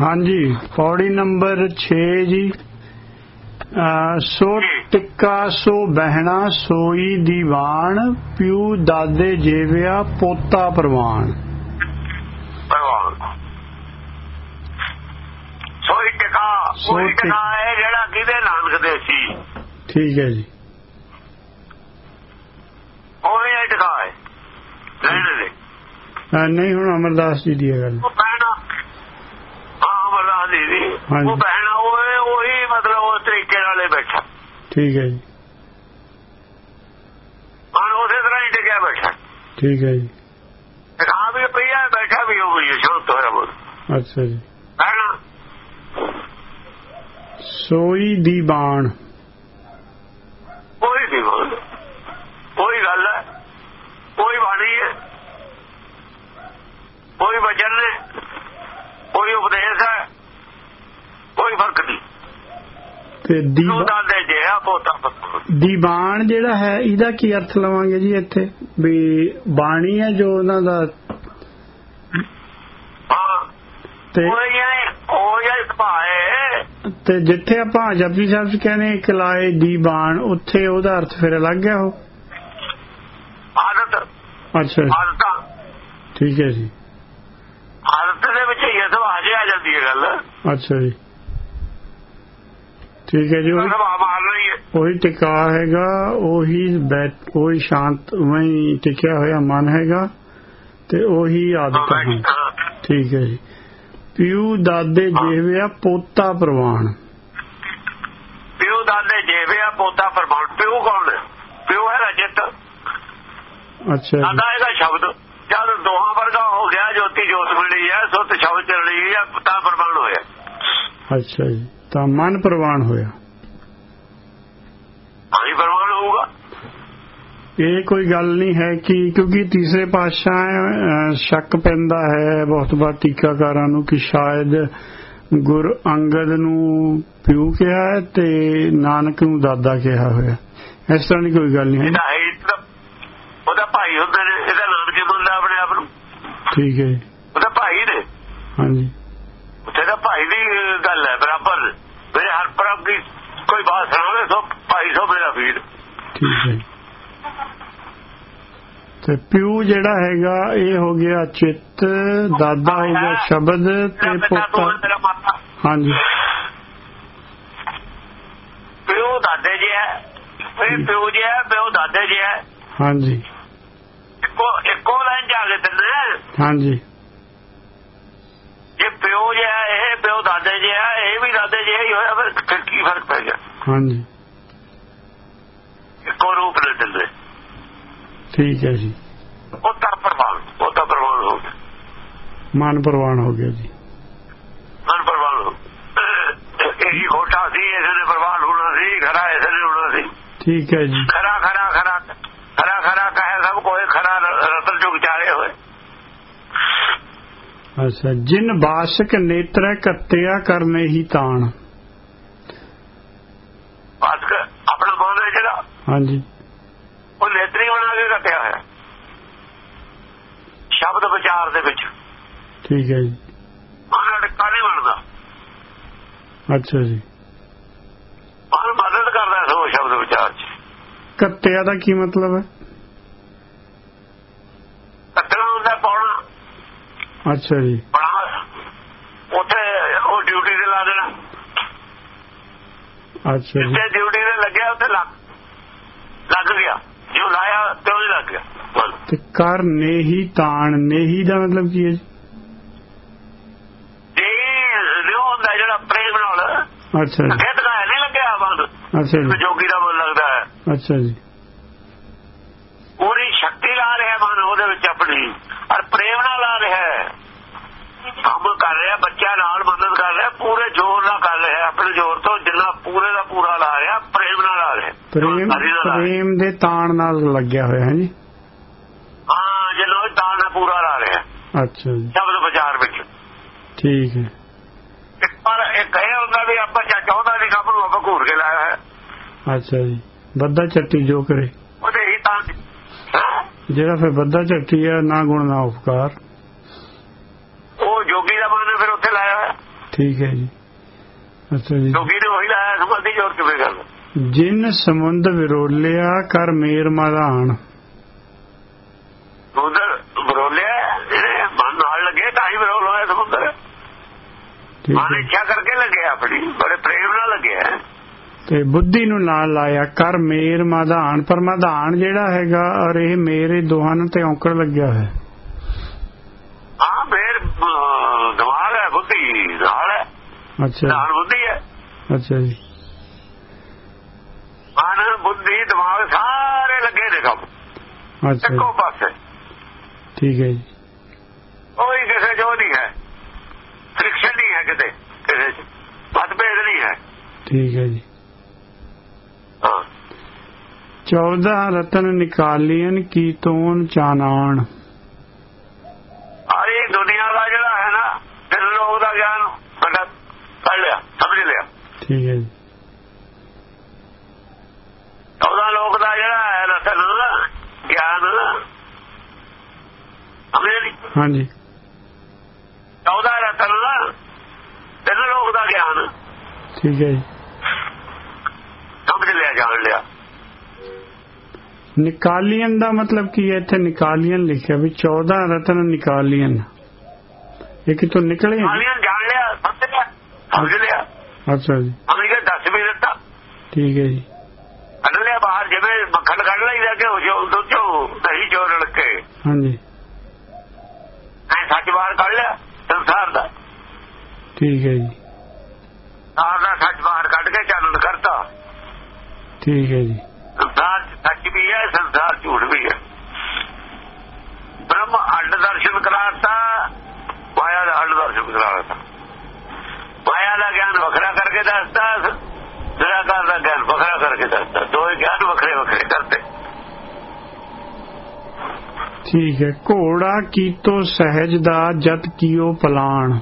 ਹਾਂਜੀ ਪੌੜੀ ਨੰਬਰ 6 ਜੀ। ਸੋ ਟਿੱਕਾ ਸੋ ਬਹਿਣਾ ਸੋਈ ਦੀਵਾਨ ਪਿਉ ਦਾਦੇ ਜੇਵਿਆ ਪੋਤਾ ਪ੍ਰਵਾਨ। ਸੋਈ ਟਿਕਾ ਸੋਈ ਟਿਕਾ ਹੈ ਜਿਹੜਾ ਕਿਹਦੇ ਨਾਨਕ ਦੇ ਸੀ? ਠੀਕ ਹੈ ਜੀ। ਉਹ ਹੀ ਟਿਕਾ ਹੈ। ਅਹ ਨਹੀਂ ਹੁਣ ਅਮਰਦਾਸ ਜੀ ਦੀ ਇਹ ਗੱਲ। ਉਹ ਬਹਿਣਾ ਉਹ ਉਹੀ ਮਤਲਬ ਉਸ ਤਰੀਕੇ ਨਾਲੇ ਬੈਠਾ। ਠੀਕ ਹੈ ਜੀ। ਮਨ ਉਸੇ ਤਰ੍ਹਾਂ ਹੀ ਟਿਕਿਆ ਬੈਠਾ। ਠੀਕ ਹੈ ਜੀ। ਟਿਕਾ ਵੀ ਪਈਆ ਬੈਠਾ ਵੀ ਹੋ ਗਈ ਸ਼ਾਂਤ ਹੋਇਆ ਬੋਲ। ਅੱਛਾ ਜੀ। ਸੋਈ ਦੀਵਾਨ ਕੋਈ ਨਹੀਂ ਬੋਲ ਕੋਈ ਗੱਲ ਹੈ ਕੋਈ ਬਾਣੀ ਹੈ ਕੋਈ ਵਚਨ ਹੈ ਕੋਈ ਉਪਦੇਸ਼ ਹੈ ਕੋਈ ਫ਼ਰਕ ਨਹੀਂ ਤੇ ਤੂੰ ਦੀਵਾ ਦਾਦੇ ਜਿਹਾ ਪੋਤਾ ਦੀਵਾਨ ਜਿਹੜਾ ਹੈ ਇਹਦਾ ਕੀ ਅਰਥ ਲਵਾਂਗੇ ਜੀ ਇੱਥੇ? ਵੀ ਬਾਣੀ ਹੈ ਜੋ ਉਹਨਾਂ ਦਾ ਤੇ ਤੇ ਜਿੱਥੇ ਆਪਾਂ ਜਪਜੀ ਸਾਹਿਬ ਚ ਕਹਿੰਦੇ ਕਲਾਏ ਦੀਵਾਨ ਉੱਥੇ ਉਹਦਾ ਅਰਥ ਫਿਰ ਅਲੱਗ ਹੈ ਉਹ? ਆਦਤ। ਅੱਛਾ ਜੀ, ਠੀਕ ਹੈ ਜੀ। ਆਦਤ ਦੇ ਵਿੱਚ ਇਹ ਜਿਹੀ ਆ ਜਾਂਦੀ ਹੈ ਗੱਲ। ਅੱਛਾ ਜੀ। ਠੀਕ ਹੈ ਜੀ ਉਹ- ਸੁਭਾਅ ਮਾਰ ਰਹੀ ਹੈ। ਉਹੀ ਟਿਕਾ ਹੈਗਾ ਉਹੀ ਬੈਠ ਉਹੀ ਸ਼ਾਂਤ ਵਹੀਂ ਟਿਕਿਆ ਹੋਇਆ ਮਨ ਹੈਗਾ ਤੇ ਉਹੀ ਆਦਤ ਹੈ ਠੀਕ ਹੈ ਜੀ। ਪਿਉ ਦਾਦੇ ਜੇਵਿਆ ਪੋਤਾ ਪ੍ਰਵਾਨ ਪਿਓ ਦਾਦੇ ਜੇਵਿਆ ਪੋਤਾ ਪਰਮਾਨ ਪਿਓ ਕੌਣ ਹੈ? ਪਿਓ ਹੈ ਰਜਤ। ਅੱਛਾ ਦਾਦਾ ਇਹਦਾ ਸ਼ਬਦ। ਜਦ ਦੋਹਾਂ ਵਰਗਾ ਹੋ ਗਿਆ ਜੋਤੀ ਜੋਤ ਮਿਲੀ ਹੈ ਸੁੱਤ ਸ਼ਬਦ ਚੱਲ ਹੈ ਤਾਂ ਪਰਮਾਨ ਹੋਇਆ। ਅੱਛਾ ਜੀ। ਤਾਂ ਮਨ ਪ੍ਰਵਾਨ ਹੋਇਆ। ਆਹੀ ਪਰਮਾਨ ਹੋਊਗਾ? ਇਹ ਕੋਈ ਗੱਲ ਨਹੀਂ ਹੈ ਕਿ ਕਿਉਂਕਿ ਤੀਸਰੇ ਪਾਤਸ਼ਾਹ ਸ਼ੱਕ ਪੈਂਦਾ ਹੈ ਬਹੁਤ ਵਾਰ ਟੀਕਾਕਾਰਾਂ ਨੂੰ ਕਿ ਸ਼ਾਇਦ ਗੁਰ ਅੰਗਦ ਨੂੰ ਪਿਓ ਕਿਹਾ ਹੈ ਤੇ ਨਾਨਕ ਨੂੰ ਦਾਦਾ ਕਿਹਾ ਹੋਇਆ। ਇਸ ਤਰ੍ਹਾਂ ਦੀ ਕੋਈ ਗੱਲ ਨਹੀਂ ਹੈ। ਉਹਦਾ ਭਾਈ ਹੁੰਦੇ ਨੇ ਇਹਦਾ ਨਾਮ ਕੀ ਬੋਲਦਾ ਆਪਣੇ ਆਪ ਨੂੰ। ਠੀਕ ਹੈ। ਉਹਦਾ ਭਾਈ ਨੇ। ਹਾਂਜੀ। 250 ਮੇਰਾ ਵੀਰ ਠੀਕ ਹੈ ਤੇ ਪਿਉ ਜਿਹੜਾ ਹੈਗਾ ਇਹ ਹੋ ਗਿਆ ਚਿੱਤ ਦਾਦਾ ਹੋ ਗਿਆ ਸ਼ਬਦ ਤੇ ਪੁੱਤ ਹਾਂਜੀ ਪਿਉ ਦਾਦੇ ਜੀ ਹੈ ਫਿਰ ਪਿਉ ਜੀ ਹੈ ਪਿਉ ਦਾਦੇ ਜੀ ਹੈ ਹਾਂਜੀ ਇੱਕੋ ਇੱਕੋ ਲਾਈਨ ਜਾ ਕੇ ਦਿੰਦੇ ਹਾਂਜੀ ਜੇ ਪਿਓ ਜਿਹਾ ਇਹ ਪਿਓ ਦਾਦੇ ਜਿਹਾ ਇਹ ਵੀ ਦਾਦੇ ਜਿਹਾ ਹੀ ਹੋਇਆ ਫਿਰ ਕੀ ਫਰਕ ਪੈ ਗਿਆ ਹਾਂਜੀ ਇੱਕੋ ਰੂਪ ਨੇ ਦਿੰਦੇ। ਠੀਕ ਹੈ ਜੀ। ਉਹ ਤਾਂ ਪ੍ਰਵਾਨ ਉਹ ਤਾਂ ਪ੍ਰਵਾਨ ਹੋ ਗਿਆ। ਮਨ ਪ੍ਰਵਾਨ ਹੋ ਗਿਆ ਜੀ। ਮਨ ਪ੍ਰਵਾਨ ਹੋ ਇਹ ਖੋਟਾ ਸੀ ਇਹਦੇ ਨੇ ਪ੍ਰਵਾਨ ਹੋਣਾ ਸੀ ਖਰਾ ਇਹਦੇ ਨੇ ਹੋਣਾ ਸੀ। ਠੀਕ ਹੈ ਜੀ। ਖਰਾ ਖਰਾ ਖਰਾ ਖਰਾ ਖਰਾ ਕਹੇ ਸਭ ਕੋਈ ਖਰਾ ਰਤਨ ਚੁਗ ਚਾਰੇ ਹੋਏ। ਅੱਛਾ ਜਿਨ ਬਾਸ਼ਕ ਨੇਤਰ ਕੱਤਿਆ ਕਰਨੇ ਹੀ ਤਾਣ ਬਸ ਕ- ਆਪਣਾ ਮਨ ਹੈ ਜਿਹੜਾ ਹਾਂਜੀ। ਉਹ ਨੇਤਰੀ ਬਣਾ ਕੇ ਕੱਟਿਆ ਹੋਇਆ। ਸ਼ਬਦ ਵਿਚਾਰ ਦੇ ਵਿੱਚ। ਠੀਕ ਹੈ ਜੀ। ਮਨ ਅਟਕਾ ਨਹੀਂ ਬਣਦਾ ਅੱਛਾ ਜੀ। ਮਨ ਮਦਦ ਕਰਦਾ ਸੋ ਸ਼ਬਦ ਵਿਚਾਰ ਚ। ਕੱਤਿਆ ਦਾ ਕੀ ਮਤਲਬ ਹੈ? ਕੱਟਣਾ ਹੁੰਦਾ ਪਾਉਣਾ ਅੱਛਾ ਜੀ। ਉੱਥੇ ਉਹ ਡਿਊਟੀ ਤੇ ਲਾ ਦੇਣਾ। ਅੱਛਾ ਜੀ। ਜਿੱਥੇ ਡਿਊਟੀ ਤੇ ਲੱਗਿਆ ਉੱਥੇ ਲੱਗ ਲੱਗ ਗਿਆ। ਜੋ ਲਾਇਆ ਤੇ ਉਹ ਲੱਗ ਗਿਆ। ਤੇ ਕਰ ਨੇਹੀ ਤਾਣ ਨੇਹੀ ਦਾ ਮਤਲਬ ਕੀ ਹੈ ਜੀ? ਲਿਓ ਹੁੰਦਾ ਜਿਹੜਾ ਪ੍ਰੇਮ ਨਾਲ। ਅੱਛਾ ਜੀ। ਖੇਤ ਦਾ ਨਹੀਂ ਲੱਗਿਆ ਬੰਦ। ਅੱਛਾ ਜੀ। ਜੋਗੀ ਦਾ ਮਨ ਲੱਗਦਾ ਹੈ। ਅੱਛਾ ਜੀ। ਪੂਰੀ ਸ਼ਕਤੀ ਲਾ ਰਿਹਾ ਮਨ ਉਹਦੇ ਵਿੱਚ ਆਪਣੀ। ਔਰ ਪ੍ਰੇਮ ਨਾਲ ਲਾ ਰਿਹਾ ਹੈ। ਕੰਮ ਕਰ ਰਿਹਾ ਬੱਚਾ ਨਾਲ ਮਦਦ ਕਰ ਰਿਹਾ ਪੂਰੇ ਜ਼ੋਰ ਨਾਲ ਕਰ ਰਿਹਾ। ਆਪਣੇ ਜ਼ੋਰ ਤੋਂ ਜਿੰਨਾ ਪੂਰੇ ਦਾ ਪੂਰਾ ਲਾ ਰਿਹਾ ਪ੍ਰੇਮ ਪ੍ਰੇਮ। ਪ੍ਰੇਮ ਦੇ ਤਾਣ ਨਾਲ ਲੱਗਿਆ ਹੋਇਆ ਹੈ ਜੀ। ਹਾਂ ਜਿੰਨਾ ਉਹ ਦਾਨ ਨਾਲ ਪੂਰਾ ਲਾ ਰਿਹਾ ਅੱਛਾ ਜੀ। ਸ਼ਬਦ ਵਿਚਾਰ ਵਿੱਚ। ਠੀਕ ਹੈ। ਪਰ ਇਹ ਕਹੇ ਹੁੰਦਾ ਵੀ ਆਪਾਂ ਚਾਹੁੰਦਾ ਨਹੀਂ ਕੰਮ ਨੂੰ ਆਪਾਂ ਘੂਰ ਕੇ ਲਾਇਆ ਹੈ ਅੱਛਾ ਜੀ। ਬੱਦਾ ਚੱਟੀ ਜੋ ਕਰੇ। ਉਹਦੇ ਹੀ ਤਾਂ ਜਿਹੜਾ ਫਿਰ ਬੱਦਾ ਚੱਟੀ ਹੈ ਨਾ ਗੁਣ ਨਾ ਉਪਕਾਰ। ਉਹ ਜੋਗੀ ਦਾ ਮਨ ਫਿਰ ਉੱਥੇ ਲਾਇਆ ਹੋਇਆ। ਠੀਕ ਹੈ ਜੀ। ਅੱਛਾ ਜੀ। ਜੋਗੀ ਨੇ ਉਹੀ ਲਾਇਆ ਸਮਾਧੀ ਜੋਰ ਕਿਵੇਂ ਗੱਲ ਜਿਨ ਸਮੁੰਦ ਵਿਰੋਲਿਆ ਕਰ ਮੇਰ ਮਦਾਨ ਉਧਰ ਬਰੋਲਿਆ ਇਹਨੇ ਮਨ ਨਾਲ ਲੱਗੇ ਤਾਂ ਹੀ ਬਰੋਲ ਹੋਇਆ ਸਮੁੰਦਰ। ਮਨ ਇੱਛਾ ਕਰਕੇ ਲੱਗਿਆ ਆਪਣੀ ਬੜੇ ਪ੍ਰੇਮ ਨਾਲ ਲੱਗਿਆ ਤੇ ਬੁੱਧੀ ਨੂੰ ਨਾਲ ਲਾਇਆ ਕਰ ਮੇਰ ਮਦਾਨ ਪਰ ਮਦਾਨ ਜਿਹੜਾ ਹੈਗਾ ਔਰ ਇਹ ਮੇਰੇ ਦੋਹਾਂ ਤੇ ਔਂਕੜ ਲੱਗਿਆ ਹਾਂ। ਮੇਰ ਅਹ, ਦਿਮਾਗ ਹੈ ਬੁੱਧੀ ਨਾਲ ਹੈ। ਅੱਛਾ। ਨਾਲ ਬੁੱਧੀ ਹੈ। ਅੱਛਾ ਜੀ। ਬੁੱਧੀ ਦਿਮਾਗ ਸਾਰੇ ਲੱਗੇ ਨੇ ਕੰਮ ਅੱਛਾ ਇੱਕੋ ਪਾਸੇ। ਠੀਕ ਹੈ ਜੀ। ਕੋਈ ਕਿਸੇ ਜੋ ਨਹੀਂ ਹੈ। ਫ੍ਰਿਕਸ਼ਨ ਨਹੀਂ ਹੈ ਕਿਤੇ ਕਿਸੇ ਚ। ਮਤਭੇਦ ਨਹੀਂ ਹੈ। ਠੀਕ ਹੈ ਜੀ। ਹਾਂ। 14 ਰਤਨ ਨਿਕਾਲੀਨ ਕੀ ਤੋਨ ਚਾਨਾਣ। ਸਾਰੀ ਦੁਨੀਆ ਦਾ ਜਿਹੜਾ ਹੈ ਨਾ ਦਿਲ ਲੋਕ ਦਾ ਗਿਆਨ ਪੜ ਲਿਆ ਸਮਝ ਲਿਆ। ਠੀਕ ਹੈ ਜੀ ਉਹਦਾ ਲੋਕ ਦਾ ਜਿਹੜਾ ਹੈ ਰਤਨ ਗਿਆਨ ਸਮਝ ਲਈ ਹਾਂਜੀ। ਉਹਦਾ ਰਤਨ ਦਿਲ ਲੋਕ ਦਾ ਗਿਆਨ। ਠੀਕ ਹੈ ਜੀ। ਸਮਝ ਲਿਆ ਜਾਣ ਲਿਆ। ਨਿਕਾਲੀਨ ਦਾ ਮਤਲਬ ਕੀ ਹੈ? ਇੱਥੇ ਨਿਕਾਲੀਨ ਲਿਖਿਆ ਵੀ 14 ਰਤਨ ਨਿਕਾਲੀਨ ਇਹ ਕਿਤੋਂ ਨਿਕਲੇ? ਆਲੀਆਂ ਜਾਣ ਲਿਆ ਸਮਝ ਲਿਆ ਸਮਝ ਲਿਆ। ਅੱਛਾ ਜੀ। ਸਮਝ ਕੇ ਦੱਸ ਵੀ ਦਿੱਤਾ। ਠੀਕ ਹੈ ਜੀ। ਕੱਢ ਲਿਆ ਬਾਹਰ ਜਿਵੇਂ ਮੱਖਣ ਕੱਢ ਲਈਦਾ ਕਿ ਉਹ ਜੋ ਦੁੱਧ ਚੋਂ ਦਹੀਂ ਚੋਂ ਰਲ ਕੇ ਹਾਂਜੀ। ਸੱਚ ਬਾਹਰ ਕੱਢ ਲਿਆ ਸੰਸਾਰ ਦਾ। ਠੀਕ ਹੈ ਜੀ। ਸੰਸਾਰ ਦਾ ਸੱਚ ਬਾਹਰ ਕੱਢ ਕੇ ਚਾਨਣ ਕਰਤਾ। ਠੀਕ ਹੈ ਜੀ। ਸੰਸਾਰ ਸੱਚ ਵੀ ਹੈ ਸੰਸਾਰ ਝੂਠ ਵੀ ਹੈ। ਬ੍ਰਹਮ ਅੱਡ ਦਰਸ਼ਨ ਕਰਾਤਾ ਮਾਇਆ ਦਾ ਅੱਡ ਦਰਸ਼ਨ ਕਰਾਤਾ। ਮਾਇਆ ਦਾ ਗਿਆਨ ਵੱਖਰਾ ਕਰਕੇ ਦੱਸਦਾ ਨਿਰਾਕਾਰ ਦਾ ਗਿਆਨ ਵੱਖਰਾ ਕਰਕੇ ਦੱਸਦਾ ਦੋਏ ਗਿਆਨ ਵੱਖਰੇ ਵੱਖਰੇ ਕਰਦੇ ਠੀਕ ਹੈ। ਘੋੜਾ ਕੀਤੋ ਸਹਿਜ ਦਾ ਜਤ ਕੀਓ ਪਲਾਣ।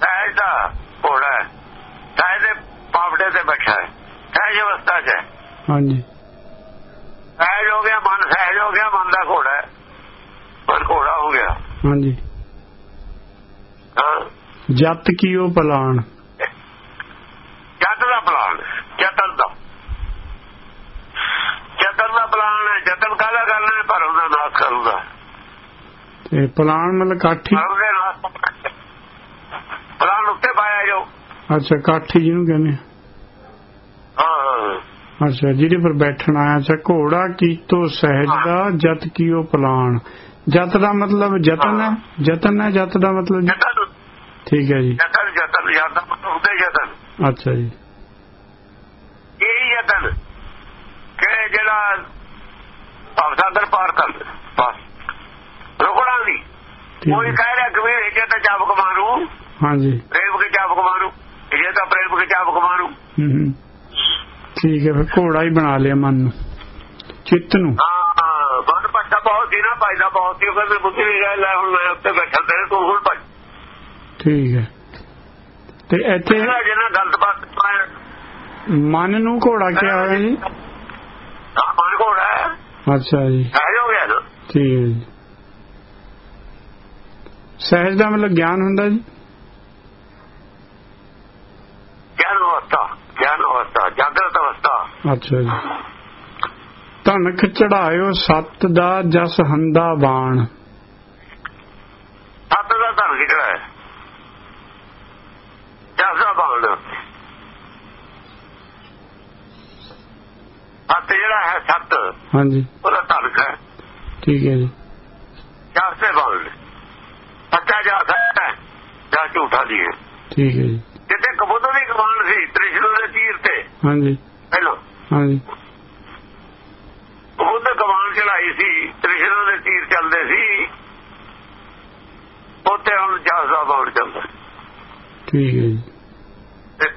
ਸਹਿਜ ਦਾ ਘੋੜਾ ਸਹਿਜ ਦੇ ਪਾਵੜੇ ਤੇ ਬੈਠਾ ਹੈ। ਸਹਿਜ ਅਵਸਥਾ 'ਚ ਹੈ। ਹਾਂਜੀ। ਸਹਿਜ ਹੋ ਗਿਆ ਮਨ ਸਹਿਜ ਹੋ ਗਿਆ ਮਨ ਦਾ ਘੋੜਾ ਹੈ। ਪਰ ਘੋੜਾ ਹੋ ਗਿਆ। ਹਾਂਜੀ। ਜਤ ਕੀਓ ਪਲਾਣ ਜਤ ਦਾ ਪਲਾਨ ਜਤਨ ਦਾ ਜਤਨ ਦਾ ਪਲਾਨ ਹੈ ਜਤਨ ਕਾਹਦਾ ਕਰਨਾ ਹੈ ਪਰ ਉਹਦਾ ਨਾਸ ਕਰੂਗਾ ਤੇ ਪਲਾਣ ਮਤਲਬ ਕਾਠੀ? ਪਲਾਨ ਉੱਤੇ ਪਾਇਆ ਜੋ। ਅੱਛਾ ਕਾਠੀ ਜਿਹਨੂੰ ਕਹਿੰਦੇ ਆ। ਹਾਂ ਅੱਛਾ ਜਿਹਦੇ ਪਰ ਬੈਠਣ ਆਇਆ। ਅੱਛਾ ਘੋੜਾ ਕੀਤੋ ਸਹਿਜ ਦਾ ਜਤ ਕੀਓ ਪਲਾਣ ਜਤ ਦਾ ਮਤਲਬ ਜਤਨ ਹੈ? ਜਤਨ ਹੈ ਜਤ ਦਾ ਮਤਲਬ? ਜਤਨ ਠੀਕ ਹੈ ਜੀ। ਜਤਨ ਜਤਨ ਯਾਦ ਉਹਦੇ ਜਤਨ ਅੱਛਾ ਜੀ। ਇਹ ਯਤਨ। ਕਿ ਜਿਹੜਾ ਅਵਸਾਦਰ ਪਾਰ ਕਰ ਬਸ। ਠੀਕ ਕੋਈ ਹੈ ਕਹਿ ਰਿਹਾ ਕਿ ਵੀ ਜੇ ਤਾਂ ਚਾਬਕ ਮਾਰੂ। ਹਾਂਜੀ। ਪ੍ਰੇਮ ਕੇ ਚਾਬਕ ਮਾਰੂ। ਜੇ ਤਾਂ ਪ੍ਰੇਮ ਕੇ ਚਾਬਕ ਮਾਰੂ। ਹੂੰ ਹੂੰ। ਠੀਕ ਹੈ ਫਿਰ ਘੋੜਾ ਹੀ ਬਣਾ ਲਿਆ ਮਨ ਨੂੰ। ਚਿੱਤ ਨੂੰ। ਹਾਂ ਪੱਟਾ ਬਹੁਤ ਸੀ ਨਾ ਫਾਇਦਾ ਬਹੁਤ ਸੀ। ਉਹ ਕਹਿੰਦੇ ਬੁੱਧੀ ਨਹੀਂ ਗਿਆ ਲੈ ਹੁਣ ਮੈਂ ਉੱਤੇ ਬੈਠਾ ਤੇ ਤੂੰ ਹੁਣ ਭੱਜ ਠੀਕ ਹੈ। ਤੇ ਇੱਥੇ ਜਿਹੜਾ ਗਲਤ ਪਾਇਆ ਮਨ ਨੂੰ ਘੋੜਾ ਕਿਹਾ ਹੋਇਆ ਜੀ? ਹਾਂ ਮਨ ਘੋੜਾ ਹੈ। ਅੱਛਾ ਜੀ। ਸਹਿਜ ਹੋ ਗਿਆ ਠੀਕ ਹੈ ਜੀ। ਸਹਿਜ ਦਾ ਮਤਲਬ ਗਿਆਨ ਹੁੰਦਾ ਜੀ? ਗਿਆਨ ਅਵਸਥਾ ਗਿਆਨ ਅਵਸਥਾ ਜਾਗਰਤ ਅਵਸਥਾ। ਅੱਛਾ ਜੀ। ਧਨਕ ਚੜਾਇਓ ਸੱਤ ਦਾ ਜਸ ਹੰਦਾ ਬਾਣ ਸੱਤ ਦਾ ਧਨ ਕਿਹੜਾ ਹੈ ਜਸ ਦਾ ਬਾਣ ਸੱਤ ਜਿਹੜਾ ਹੈ ਸੱਤ ਹਾਂਜੀ। ਉਹਦਾ ਧਨ ਹੈ ਠੀਕ ਹੈ ਜੀ। ਜਸ ਦੇ ਬਾਣ ਸੱਚਾ ਜਸ ਹੈ। ਜਾਂ ਝੂਠਾ ਦੀ ਹੈ ਠੀਕ ਹੈ ਜੀ। ਜਿੱਥੇ ਕਬੂਤਰ ਦੀ ਕਮਾਨ ਸੀ ਤ੍ਰਿਸ਼ਨੂ ਦੇ ਤੀਰ ਤੇ। ਹਾਂਜੀ। ਪਹਿਲਾਂ। ਹਾਂਜੀ। ਕਬੂਤਰ ਕਮਾਨ ਚੜਾਈ ਸੀ ਤ੍ਰਿਸ਼ਨੂ ਦੇ ਤੀਰ ਚੱਲਦੇ ਸੀ। ਉੱਥੇ ਹੁਣ ਦਾ ਬਾਣ ਚੱਲਦਾ। ਠੀਕ ਹੈ ਜੀ।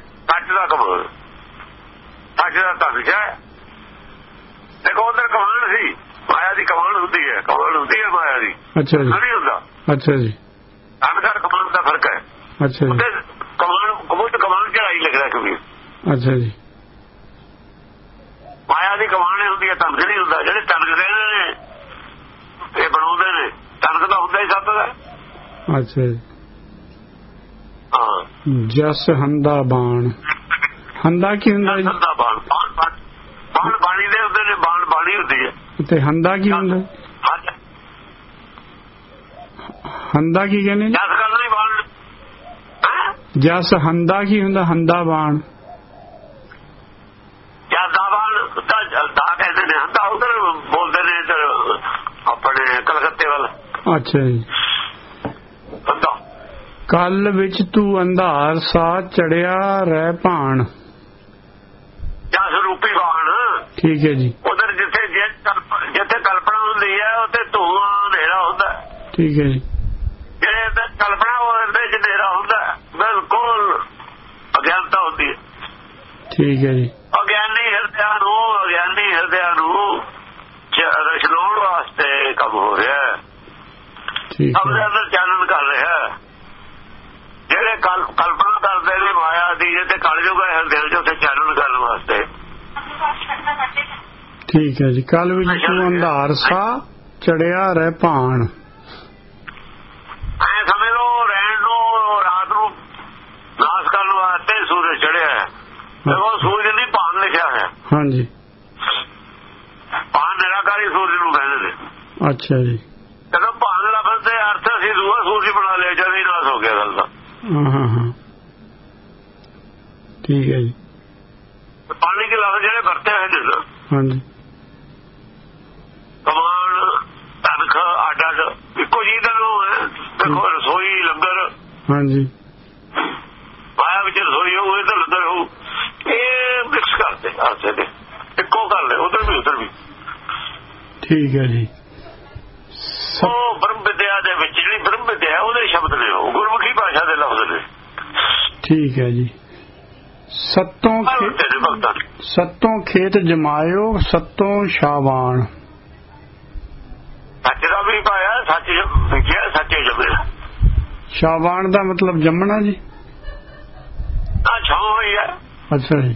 ਸੱਚ ਦਾ ਕਮਾਨ ਸੱਚ ਦਾ ਹੈ। ਦੇਖੋ ਉਧਰ ਕਮਾਨ ਸੀ। ਮਾਇਆ ਦੀ ਕਮਾਨ ਹੁੰਦੀ ਹੈ। ਕਮਾਨ ਹੁੰਦੀ ਹੈ ਮਾਇਆ ਦੀ। ਅੱਛਾ ਜੀ। ਨਹੀਂ ਹੁੰਦਾ। ਅੱਛਾ ਜੀ। ਧਨਕਾਰ ਕਮਾਨ ਦਾ ਫ਼ਰਕ ਹੈ। ਅੱਛਾ ਜੀ। ਕਮਾਨ ਕਬੂਤਰ ਕਮਾਨ ਚੜਾਈ ਲੱਗਦਾ ਕਬੀਰ ਅੱਛਾ ਜੀ। ਮਾਇਆ ਦੀ ਕਮਾਨ ਹੁੰਦੀ ਹੈ ਤਨਕ ਨਹੀਂ ਹੁੰਦਾ ਜਿਹੜੇ ਤਨਕ ਦੇ ਨੇ ਇਹ ਬਣਾਉਂਦੇ ਨੇ ਤਨਕ ਤਾਂ ਹੁੰਦਾ ਹੀ ਸੱਤ ਦਾ। ਅੱਛਾ ਜੀ। ਜਸ ਹੰਦਾ ਬਾਣ। ਹੰਦਾ ਕੀ ਹੁੰਦਾ ਜੀ? ਹੰਦਾ ਬਾਣ ਬਾਣ ਬਾਣ- ਬਾਣ ਬਾਣੀ ਦੇ ਹੁੰਦੇ ਨੇ ਬਾਣ ਬਾਣੀ ਹੁੰਦੀ ਹੈ। ਤੇ ਹੰਦਾ ਕੀ ਹੁੰਦਾ? ਹੰਦਾ ਕੀ ਕਹਿੰਦੇ ਜੀ? ਜਸ ਕਰਨਾ ਬਾਣ? ਜਸ ਹੰਦਾ ਕੀ ਹੁੰਦਾ? ਹੰਦਾ ਬਾਣ। ਜ਼ਿਆਦਾ ਬਾਣ ਤਾਂ ਦਾ ਕਹਿੰਦੇ ਨੇ। ਹੰਦਾ ਉਧਰ ਬੋਲਦੇ ਨੇ ਇੱਧਰ ਆਪਣੇ ਕਲਕੱਤੇ ਵੱਲ। ਅੱਛਾ ਜੀ। ਕੱਲ ਵਿੱਚ ਤੂੰ ਅੰਧਾਰ ਸਾ ਚੜਿਆ ਰਹਿ ਭਾਣ। ਜਸ ਰੂਪੀ ਬਾਣ। ਠੀਕ ਹੈ ਜੀ। ਉਧਰ ਜਿੱਥੇ ਜਿੱਥੇ ਕਲਪਨਾ ਹੁੰਦੀ ਹੈ ਉੱਥੇ ਧੂਆਂ ਹਨੇਰਾ ਹੁੰਦਾ। ਠੀਕ ਹੈ ਜੀ। ਕਲਪਨਾ ਉਹਦੇ ਚ ਹਨੇਰਾ ਹੁੰਦਾ। ਬਿਲਕੁਲ ਅਗਿਆਨਤਾ ਹੁੰਦੀ ਹੈ। ਠੀਕ ਹੈ ਜੀ। ਅਗਿਆਨੀ ਹਿਰਦਿਆਂ ਨੂੰ ਅਗਿਆਨੀ ਹਿਰਦਿਆਂ ਨੂੰ ਰਛਲਾਉਣ ਵਾਸਤੇ ਕੰਮ ਹੋ ਰਿਹਾ ਹੈ। ਠੀਕ ਹੈ। ਅੰਦਰ ਚਾਨਣ ਕਰ ਰਿਹਾ ਹੈ। ਜਿਹੜੇ ਕਲ- ਕਲਪਨਾ ਕਰਦੇ ਨੇ ਮਾਇਆ ਦੀ ਜਿੱਥੇ ਕਲਯੁਗ ਹੈ ਹਿਰਦਿਆਂ ਚ ਉੱਥੇ ਚਾਨਣ ਕਰਨ ਵਾਸਤੇ। ਠੀਕ ਹੈ ਜੀ। ਕੱਲ ਵਿੱਚ ਤੂੰ ਅੰਧਾਰ ਸਾ ਚੜਿਆ ਰਹਿ ਭਾਣ ਐ ਸਮਝ ਲਓ ਰਹਿਣ ਨੂੰ ਰਾਤ ਨੂੰ ਨਾਸ ਕਰਨ ਵਾਸਤੇ ਸੂਰਜ ਚੜਿਆ ਹੈ ਦੇਖੋ ਸੂਰਜ ਨਹੀਂ ਭਾਨ ਲਿਖਿਆ ਹੈ ਹਾਂਜੀ। ਭਾਨ ਨਿਰਾਕਾਰੀ ਸੂਰਜ ਨੂੰ ਕਹਿੰਦੇ ਨੇ। ਅੱਛਾ ਜੀ। ਜਦੋਂ ਭਾਨ ਲਫ਼ਜ਼ ਦੇ ਅਰਥ ਅਸੀਂ ਦੂਆ ਸੂਰਜ ਬਣਾ ਲਿਆ ਜਦ ਹੀ ਨਾਸ ਹੋ ਗਿਆ ਗੱਲ ਦਾ। ਹਾਂ ਹਾਂ ਹਾਂ। ਠੀਕ ਹੈ ਜੀ। ਪਾਣੀ ਦੇ ਲਫ਼ਜ਼ ਜਿਹੜੇ ਵਰਤੇ ਹੋਏ ਨੇ ਨਾ, ਹਾਂਜੀ। ਕਮਾਨ ਤਨਖ ਅੱਡ ਅੱਡ ਇੱਕੋ ਜੀ ਦਾ ਨਾਮ ਹੈ। ਦੇਖੋ ਰਸੋਈ ਲੰਗਰ। ਹਾਂਜੀ ਮਾਇਆ ਵਿੱਚ ਰਸੋਈ ਹੋਊ ਇਹ ਤਾਂ ਲੰਗਰ ਹੋਊ ਇਹ ਮਿਕਸ ਕਰਦੇ ਆਸੇ ਦੇ ਇੱਕੋ ਗੱਲ ਹੈ ਉਧਰ ਵੀ। ਠੀਕ ਹੈ ਜੀ। ਉਹ ਬ੍ਰਹਮ ਵਿਦਿਆ ਦੇ ਵਿੱਚ ਜਿਹੜੀ ਬ੍ਰਹਮ ਵਿਦਿਆ ਉਹਦੇ ਸ਼ਬਦ ਨੇ ਉਹ। ਗੁਰਮੁਖੀ ਭਾਸ਼ਾ ਦੇ ਲਫ਼ਜ਼ ਨੇ। ਠੀਕ ਹੈ ਜੀ। ਸੱਤੋਂ। ਸੱਤੋਂ ਖੇਤ ਜਮਾਇਓ ਸੱਤੋਂ ਸ਼ਾਵਾਨ। ਸੱਚ ਦਾ ਵੀ ਪਾਇਆ ਸੱਚ ਵਿਖਿਆ ਸੱਚੇ ਜਮੇ ਸ਼ਾਵਾਨ ਦਾ ਮਤਲਬ ਜੰਮਣਾ ਜੀ? ਆ ਛਾਂ ਹੋਈ ਹੈ। ਅੱਛਾ ਜੀ।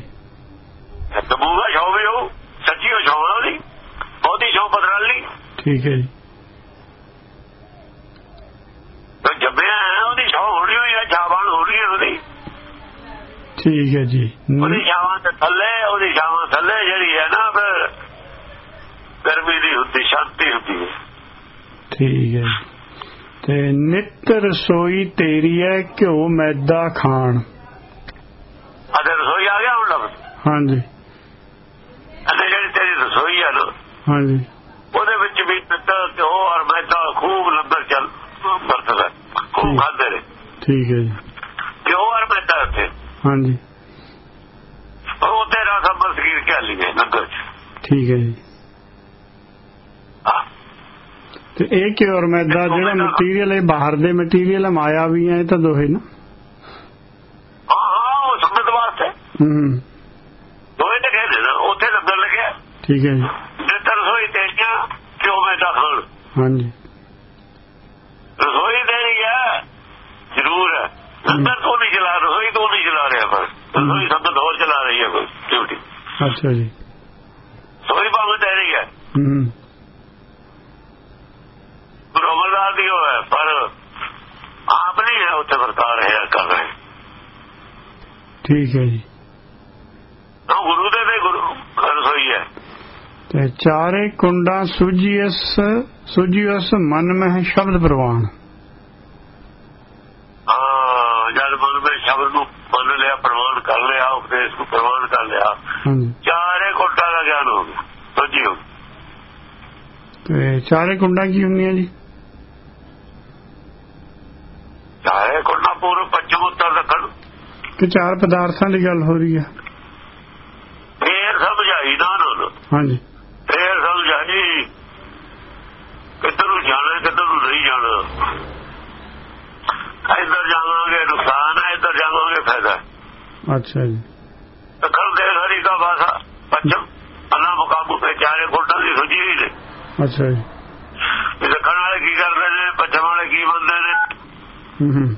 ਤਬੂਗਾ ਛਾਂ ਵੀ ਹੋ ਸੱਚੀ ਹੋ ਛਾਂ ਉਹਦੀ ਬਹੁਤੀ ਛਾਂ ਬਦਲ ਲਈ ਠੀਕ ਹੈ ਜੀ। ਜੰਮਿਆ ਹੈ ਉਹਦੀ ਛਾਂ ਹੋਣੀ ਹੋਈ ਹੈ ਛਾਵਾਂ ਹੋ ਰਹੀ ਹੈ ਉਹਦੀ। ਠੀਕ ਹੈ ਜੀ। ਉਹਦੀ ਛਾਵਾਂ ਤੇ ਥੱਲੇ ਉਹਦੀ ਛਾਵਾਂ ਥੱਲੇ ਜਿਹੜੀ ਹੈ ਨਾ ਫਿਰ ਗਰਮੀ ਦੀ ਹੁੰਦੀ ਸ਼ਾਂਤੀ ਹੁੰਦੀ ਹੈ। ਠੀਕ ਹੈ ਤੇ ਨਿਤ ਰਸੋਈ ਤੇਰੀ ਹੈ ਘਿਓ ਮੈਦਾ ਖਾਣ। ਅਦੇ ਰਸੋਈ ਆ ਗਿਆ ਹੁਣ ਲਫ਼ਜ਼ ਹਾਂਜੀ। ਅਦੇ ਜਿਹੜੀ ਤੇਰੀ ਰਸੋਈ ਹੈ ਨਾ ਹਾਂਜੀ। ਉਹਦੇ ਵੀ ਪਿੱਤਲ ਤੇ ਉਹ ਔਰ ਮੈਦਾ ਖੂਬ ਲੰਗਰ ਚੱਲ ਵਰਤਦਾ ਖੂਬ। ਖਾਂਦੇ ਨੇ। ਠੀਕ ਹੈ ਜੀ। ਘਿਓ ਔਰ ਮੈਦਾ ਉੱਥੇ। ਹਾਂਜੀ। ਉਹ ਤੇਰਾ ਸਭ ਸਰੀਰ ਕਹਿ ਲਈਏ ਲੰਗਰ ਚ। ਠੀਕ ਹੈ ਜੀ। ਤੇ ਇਹ ਘਿਓ ਔਰ ਮੈਦਾ ਜਿਹੜਾ ਮਟੀਰੀਅਲ ਹੈ ਬਾਹਰ ਦੇ ਮਟੀਰੀਅਲ ਹੈ ਮਾਇਆ ਵੀ ਹੈ ਇਹ ਤਾਂ ਦੋਹੇ ਨਾ? ਹਾਂ ਉਹ ਸੰਗਤ ਵਾਸਤੇ। ਹੂੰ। ਦੋਏ ਤੇ ਕਹਿੰਦੇ ਨਾ ਉੱਥੇ ਲੰਗਰ ਲੱਗਿਆ। ਠੀਕ ਹੈ ਜੀ ਜਿੱਥੇ ਰਸੋਈ ਤੇਰੀਆਂ ਘਿਓ ਮੈਦਾ ਖਾਣ ਹਾਂਜੀ। ਰਸੋਈ ਤੇਰੀ ਹੈ ਜ਼ਰੂਰ। ਹੈ ਤੋਂ ਨਹੀਂ ਚਲਾ ਰਸੋਈ ਤੋਂ ਨਹੀਂ ਚਲਾ ਰਿਹਾ ਪਰ ਰਸੋਈ ਸੰਗਤ ਹੋਰ ਚਲਾ ਰਹੀ ਹੈ ਕੋਈ ਡਿਊਟੀ। ਅੱਛਾ ਜੀ। ਰਸੋਈ ਭਾਵੇਂ ਤੇਰੀ ਹੈ ਹੂੰ। ਅਮਰਦਾਸ ਦੀ ਉਹ ਹੈ ਪਰ ਆਪ ਨਹੀਂ ਹੈ ਉੱਥੇ ਵਰਤਾ ਰਿਹਾ ਕਰ ਰਹੇ ਠੀਕ ਹੈ ਜੀ। ਉਹ ਗੁਰੂ ਦੇ ਦੇ ਗੁਰੂ ਰਸੋਈ ਹੈ। ਤੇ ਚਾਰੇ ਕੁੰਡਾਂ ਸੁਜੀਸ ਸੁਜੀਸ ਮਨ ਮਹਿ ਸ਼ਬਦ ਪ੍ਰਵਾਨ। ਹਾਂ ਜਦ ਮਨ ਵਿੱਚ ਸ਼ਬਦ ਨੂੰ ਮੰਨ ਲਿਆ ਪ੍ਰਮਾਣ ਕਰ ਲਿਆ ਉਪਦੇਸ਼ ਨੂੰ ਪ੍ਰਮਾਣ ਕਰ ਲਿਆ ਚਾਰੇ ਕੋਟਾ ਦਾ ਗਿਆਨ ਹੋ ਗਿਆ ਸੋਝੀ ਹੋ। ਤੇ ਚਾਰੇ ਕੁੰਡਾਂ ਕੀ ਹੁੰਦੀਆਂ ਜੀ? ਚਾਰੇ ਕੋਟਾ ਪੂਰਬ ਪੱਛਮ ਉੱਤਰ ਦੱਖਣ ਕਿ ਚਾਰ ਪਦਾਰਥਾਂ ਦੀ ਗੱਲ ਹੋ ਰਹੀ ਹੈ। ਫੇਰ ਸਮਝਾਈ ਨਾ ਉਹਨਾਂ ਨੂੰ। ਹਾਂਜੀ ਫੇਰ ਸਮਝਾਈ ਕਿੱਧਰ ਨੂੰ ਜਾਣਾ ਕਿੱਧਰ ਨੂੰ ਨਹੀਂ ਜਾਣਾ ਇੱਧਰ ਜਾਵਾਂਗੇ ਨੁਕਸਾਨ ਹੈ ਇੱਧਰ ਜਾਵਾਂਗੇ ਫਾਇਦਾ ਹੈ। ਅੱਛਾ ਜੀ। ਦੱਖਣ ਦੇ ਹਰੀ ਦਾ ਵਾਸਾ ਪੱਛਮ ਅੱਲਾ ਮੁਕਾਬੂ ਤੇ ਚਾਰੇ ਕੋਟਾਂ ਦੀ ਸੁਝੀ ਹੋਈ ਨੇ। ਅੱਛਾ ਜੀ। ਵੀ ਦੱਖਣ ਵਾਲੇ ਕੀ ਕਰਦੇ ਨੇ ਪੱਛਮ ਵਾਲੇ ਕੀ ਬੰਦੇ ਨੇ? ਹੂੰ ਹੂੰ।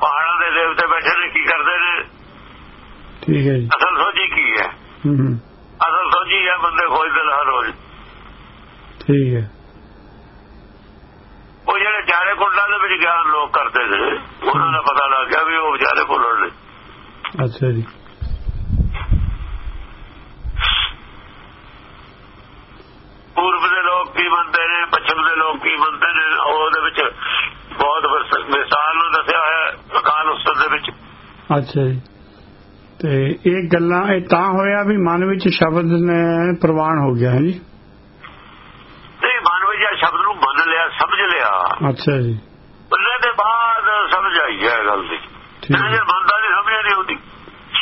ਪਹਾੜਾਂ ਦੇ ਦੇਵਤੇ ਬੈਠੇ ਨੇ ਕੀ ਕਰਦੇ ਨੇ? ਠੀਕ ਹੈ ਜੀ। ਅਸਲ ਸੋਝੀ ਕੀ ਹੈ? ਹੂੰ ਹੂੰ। ਅਸਲ ਸੋਝੀ ਹੈ ਬੰਦੇ ਖੋਜਦੇ ਹਰ ਰੋਜ਼ ਠੀਕ ਹੈ। ਉਹ ਜਿਹੜੇ ਚਾਰੇ ਕੁੰਡਾਂ ਦੇ ਵਿੱਚ ਗਿਆਨ ਲੋਕ ਕਰਦੇ ਨੇ ਉਹਨਾਂ ਦਾ ਪਤਾ ਲੱਗ ਗਿਆ ਵੀ ਉਹ ਵਿਚਾਰੇ ਭੁੱਲਣ ਨੇ। ਅੱਛਾ ਜੀ। ਪੂਰਬ ਦੇ ਲੋਕ ਕੀ ਮੰਨਦੇ ਨੇ ਪੱਛਮ ਦੇ ਲੋਕ ਕੀ ਮੰਨਦੇ ਨੇ ਉਹਦੇ ਵਿੱਚ ਬਹੁਤ ਵਿਸ- ਵਿਸਥਾਰ ਨਾਲ ਦੱਸਿਆ ਹੋਇਆ ਅਕਾਲ ਉਸਤਤ ਦੇ ਵਿੱਚ। ਅੱਛਾ ਜੀ। ਤੇ ਇਹ ਗੱਲਾਂ ਇਹ ਤਾਂ ਹੋਇਆ ਵੀ ਮਨ ਵਿੱਚ ਸ਼ਬਦ ਨੇ ਪ੍ਰਵਾਨ ਹੋ ਗਿਆ ਹੈ ਜੀ? ਤੇ ਮਨ ਵਿੱਚ ਸ਼ਬਦ ਨੂੰ ਲਿਆ ਸਮਝ ਲਿਆ। ਅੱਛਾ ਜੀ। ਬੰਦੇ ਦੇ ਬਾਅਦ ਸਮਝ ਆਈ ਹੈ ਗੱਲ ਦੀ। ਠੀਕ ਹੈ। ਜੇ ਬੰਦਾ ਨਹੀਂ ਸਮਝਿਆ ਨਹੀਂ ਹੁੰਦੀ